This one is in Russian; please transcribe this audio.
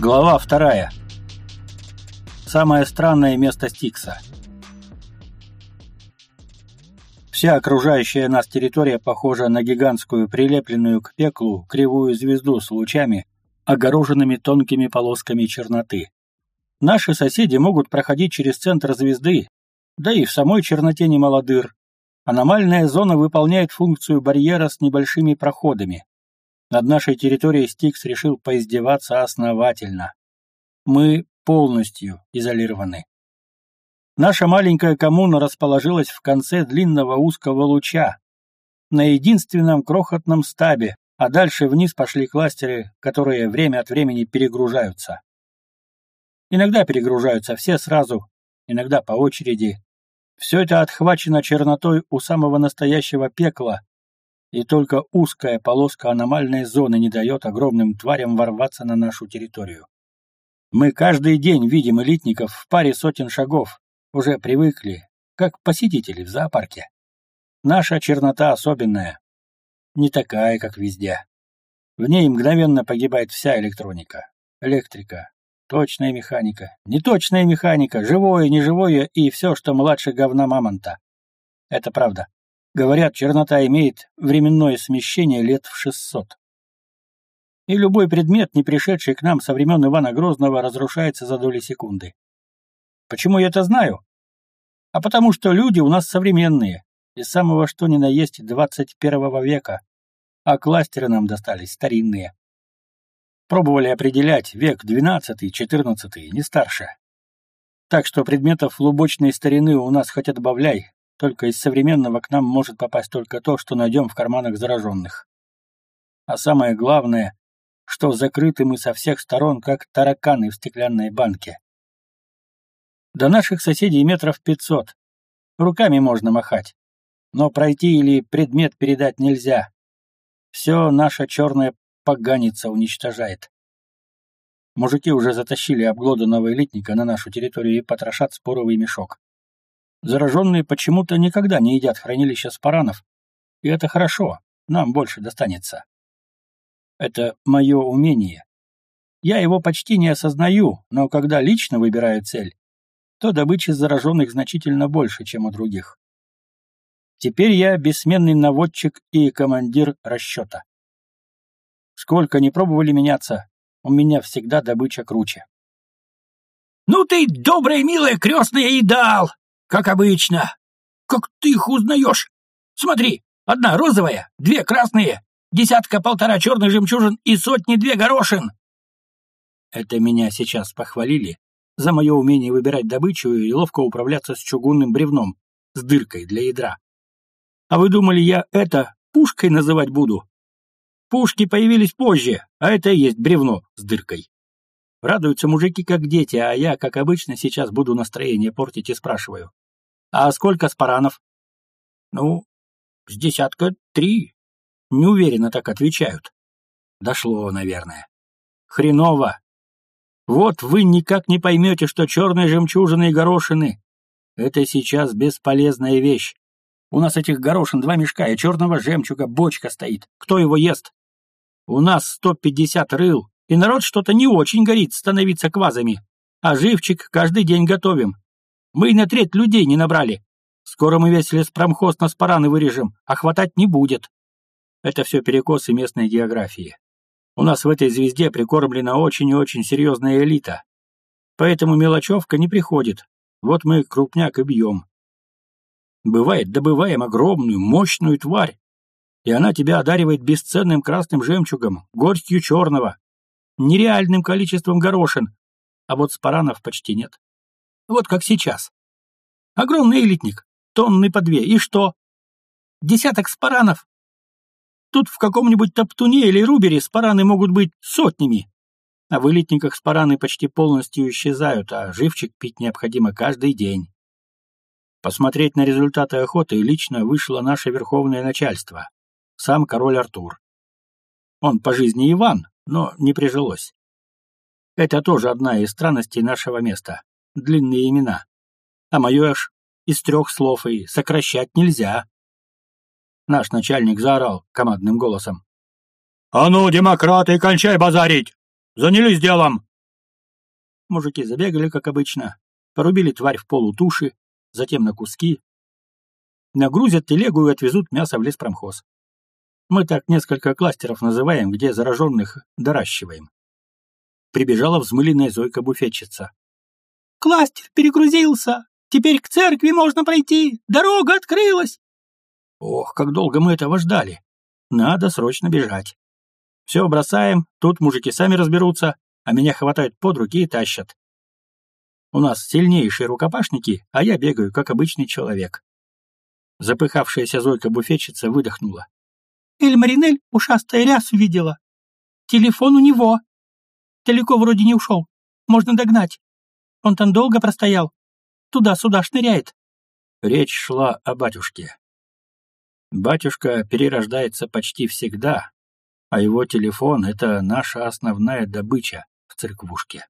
Глава вторая. Самое странное место Стикса. Вся окружающая нас территория похожа на гигантскую, прилепленную к пеклу, кривую звезду с лучами, огороженными тонкими полосками черноты. Наши соседи могут проходить через центр звезды, да и в самой черноте немало дыр. Аномальная зона выполняет функцию барьера с небольшими проходами. Над нашей территорией Стикс решил поиздеваться основательно. Мы полностью изолированы. Наша маленькая коммуна расположилась в конце длинного узкого луча, на единственном крохотном стабе, а дальше вниз пошли кластеры, которые время от времени перегружаются. Иногда перегружаются все сразу, иногда по очереди. Все это отхвачено чернотой у самого настоящего пекла, и только узкая полоска аномальной зоны не дает огромным тварям ворваться на нашу территорию. Мы каждый день видим элитников в паре сотен шагов, уже привыкли, как посетители в зоопарке. Наша чернота особенная, не такая, как везде. В ней мгновенно погибает вся электроника, электрика, точная механика, неточная механика, живое, неживое и все, что младше говна мамонта. Это правда. Говорят, чернота имеет временное смещение лет в 600. И любой предмет, не пришедший к нам со времен Ивана Грозного, разрушается за доли секунды. Почему я это знаю? А потому что люди у нас современные, из самого что ни на есть 21 века, а кластеры нам достались старинные. Пробовали определять век 12-14, не старше. Так что предметов лубочной старины у нас хоть отбавляй, только из современного к нам может попасть только то, что найдем в карманах зараженных. А самое главное, что закрыты мы со всех сторон, как тараканы в стеклянной банке. До наших соседей метров пятьсот. Руками можно махать. Но пройти или предмет передать нельзя. Все наша черная поганица уничтожает. Мужики уже затащили обглоданного элитника на нашу территорию и потрошат споровый мешок. Зараженные почему-то никогда не едят хранилища спаранов, и это хорошо, нам больше достанется. Это мое умение. Я его почти не осознаю, но когда лично выбираю цель, то добычи зараженных значительно больше, чем у других. Теперь я бессменный наводчик и командир расчета. Сколько не пробовали меняться, у меня всегда добыча круче. «Ну ты, добрая, милая, крестная, и дал!» Как обычно. Как ты их узнаешь? Смотри, одна розовая, две красные, десятка-полтора черных жемчужин и сотни-две горошин. Это меня сейчас похвалили за мое умение выбирать добычу и ловко управляться с чугунным бревном, с дыркой для ядра. А вы думали, я это пушкой называть буду? Пушки появились позже, а это и есть бревно с дыркой. Радуются мужики как дети, а я, как обычно, сейчас буду настроение портить и спрашиваю. А сколько спаранов? Ну, с десятка три. Неуверенно так отвечают. Дошло, наверное. Хреново. Вот вы никак не поймете, что черные жемчужины и горошины — это сейчас бесполезная вещь. У нас этих горошин два мешка, и черного жемчуга бочка стоит. Кто его ест? У нас сто пятьдесят рыл, и народ что-то не очень горит становиться квазами. А живчик каждый день готовим. Мы и на треть людей не набрали. Скоро мы весь леспромхоз на спараны вырежем, а хватать не будет. Это все перекосы местной географии. У нас в этой звезде прикормлена очень и очень серьезная элита. Поэтому мелочевка не приходит. Вот мы крупняк и бьем. Бывает, добываем огромную, мощную тварь, и она тебя одаривает бесценным красным жемчугом, горстью черного, нереальным количеством горошин, а вот спаранов почти нет. Вот как сейчас. Огромный элитник, тонны по две, и что? Десяток спаранов. Тут в каком-нибудь топтуне или рубере спараны могут быть сотнями. А в элитниках спараны почти полностью исчезают, а живчик пить необходимо каждый день. Посмотреть на результаты охоты лично вышло наше верховное начальство, сам король Артур. Он по жизни Иван, но не прижилось. Это тоже одна из странностей нашего места длинные имена. А мое аж из трех слов и сокращать нельзя. Наш начальник заорал командным голосом. «А ну, демократы, кончай базарить! Занялись делом! мужики забегали, как обычно, порубили тварь в полутуши, затем на куски. Нагрузят телегу и отвезут мясо в леспромхоз. Мы так несколько кластеров называем, где зараженных доращиваем. Прибежала взмыленная Зойка-буфетчица. «Кластер перегрузился! Теперь к церкви можно пройти! Дорога открылась!» Ох, как долго мы этого ждали! Надо срочно бежать. Все бросаем, тут мужики сами разберутся, а меня хватают под руки и тащат. У нас сильнейшие рукопашники, а я бегаю, как обычный человек. Запыхавшаяся Зойка-буфетчица выдохнула. Эль Маринель ушастая ряс увидела. Телефон у него. Далеко вроде не ушел. Можно догнать. Он там долго простоял. Туда-сюда шныряет. Речь шла о батюшке. Батюшка перерождается почти всегда, а его телефон — это наша основная добыча в церквушке.